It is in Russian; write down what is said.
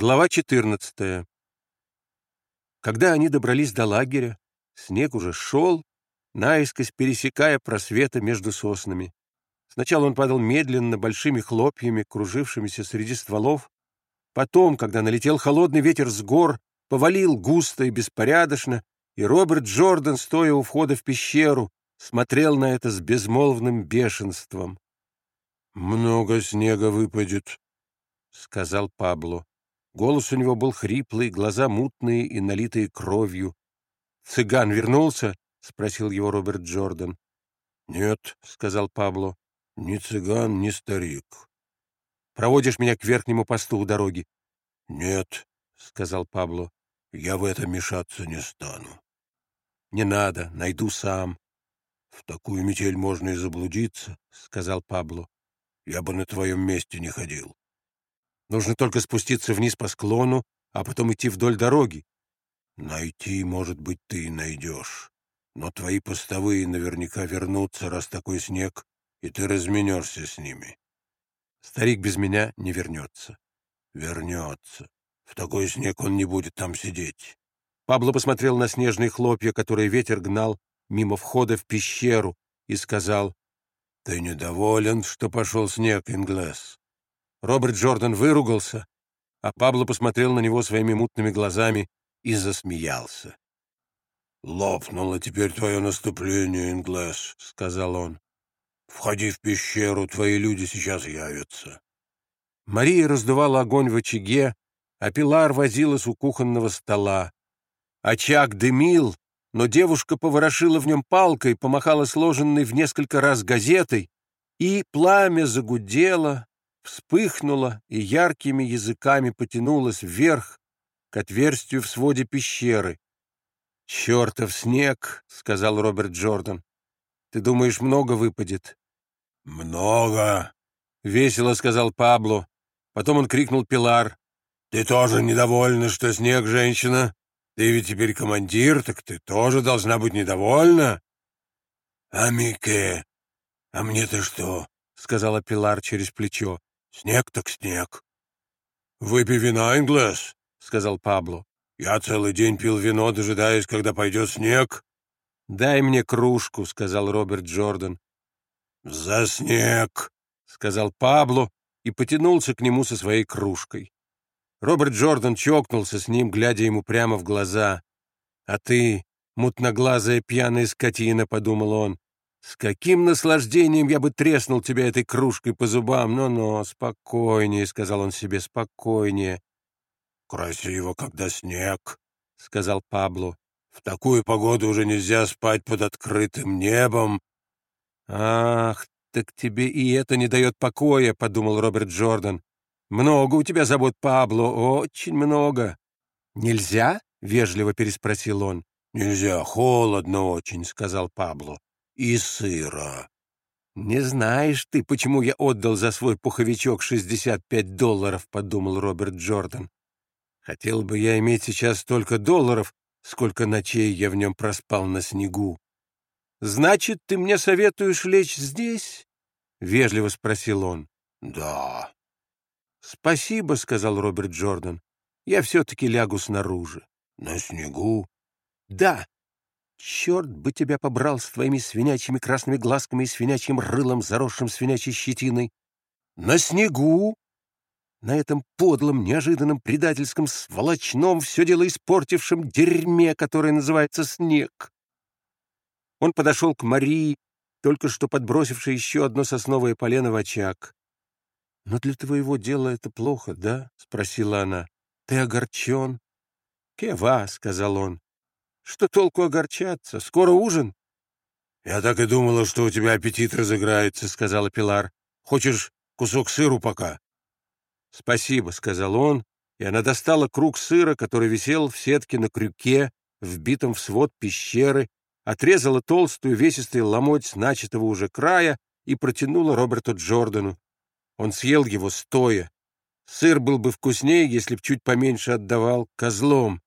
Глава 14. Когда они добрались до лагеря, снег уже шел, наискось пересекая просветы между соснами. Сначала он падал медленно, большими хлопьями, кружившимися среди стволов. Потом, когда налетел холодный ветер с гор, повалил густо и беспорядочно, и Роберт Джордан, стоя у входа в пещеру, смотрел на это с безмолвным бешенством. «Много снега выпадет», — сказал Пабло. Голос у него был хриплый, глаза мутные и налитые кровью. «Цыган вернулся?» — спросил его Роберт Джордан. «Нет», — сказал Пабло, — «ни цыган, ни старик». «Проводишь меня к верхнему посту у дороги?» «Нет», — сказал Пабло, — «я в это мешаться не стану». «Не надо, найду сам». «В такую метель можно и заблудиться», — сказал Пабло. «Я бы на твоем месте не ходил». Нужно только спуститься вниз по склону, а потом идти вдоль дороги. Найти, может быть, ты и найдешь. Но твои постовые наверняка вернутся, раз такой снег, и ты разменешься с ними. Старик без меня не вернется. Вернется. В такой снег он не будет там сидеть. Пабло посмотрел на снежные хлопья, которые ветер гнал мимо входа в пещеру, и сказал, «Ты недоволен, что пошел снег, Инглес?» Роберт Джордан выругался, а Пабло посмотрел на него своими мутными глазами и засмеялся. «Лопнуло теперь твое наступление, Инглес», — сказал он. «Входи в пещеру, твои люди сейчас явятся». Мария раздувала огонь в очаге, а Пилар возилась у кухонного стола. Очаг дымил, но девушка поворошила в нем палкой, помахала сложенной в несколько раз газетой, и пламя загудело, вспыхнула и яркими языками потянулась вверх к отверстию в своде пещеры. «Чертов снег!» — сказал Роберт Джордан. «Ты думаешь, много выпадет?» «Много!» — весело сказал Пабло. Потом он крикнул Пилар. «Ты тоже недовольна, что снег, женщина? Ты ведь теперь командир, так ты тоже должна быть недовольна?» «А Мике? А мне-то что?» — сказала Пилар через плечо. Снег так снег. «Выпей вина, Инглес», — сказал Пабло. «Я целый день пил вино, дожидаясь, когда пойдет снег». «Дай мне кружку», — сказал Роберт Джордан. «За снег», — сказал Пабло и потянулся к нему со своей кружкой. Роберт Джордан чокнулся с ним, глядя ему прямо в глаза. «А ты, мутноглазая пьяная скотина», — подумал он, с каким наслаждением я бы треснул тебя этой кружкой по зубам! Но-но, спокойнее, — сказал он себе, — спокойнее. — Красиво, когда снег, — сказал Пабло. — В такую погоду уже нельзя спать под открытым небом. — Ах, так тебе и это не дает покоя, — подумал Роберт Джордан. — Много у тебя забот, Пабло, очень много. — Нельзя? — вежливо переспросил он. — Нельзя, холодно очень, — сказал Пабло и сыра. «Не знаешь ты, почему я отдал за свой пуховичок 65 долларов», — подумал Роберт Джордан. «Хотел бы я иметь сейчас столько долларов, сколько ночей я в нем проспал на снегу». «Значит, ты мне советуешь лечь здесь?» — вежливо спросил он. «Да». «Спасибо», — сказал Роберт Джордан. «Я все-таки лягу снаружи». «На снегу?» «Да, Черт бы тебя побрал с твоими свинячьими красными глазками и свинячьим рылом, заросшим свинячьей щетиной. На снегу, на этом подлом, неожиданном, предательском, сволочном, все дело испортившем дерьме, которое называется снег. Он подошел к Марии, только что подбросившей еще одно сосновое полено в очаг. — Но для твоего дела это плохо, да? — спросила она. — Ты огорчен? — Кева, — сказал он. Что толку огорчаться? Скоро ужин. — Я так и думала, что у тебя аппетит разыграется, — сказала Пилар. — Хочешь кусок сыру пока? — Спасибо, — сказал он, и она достала круг сыра, который висел в сетке на крюке, вбитом в свод пещеры, отрезала толстую весистый ломоть с начатого уже края и протянула Роберту Джордану. Он съел его стоя. Сыр был бы вкуснее, если б чуть поменьше отдавал козлом.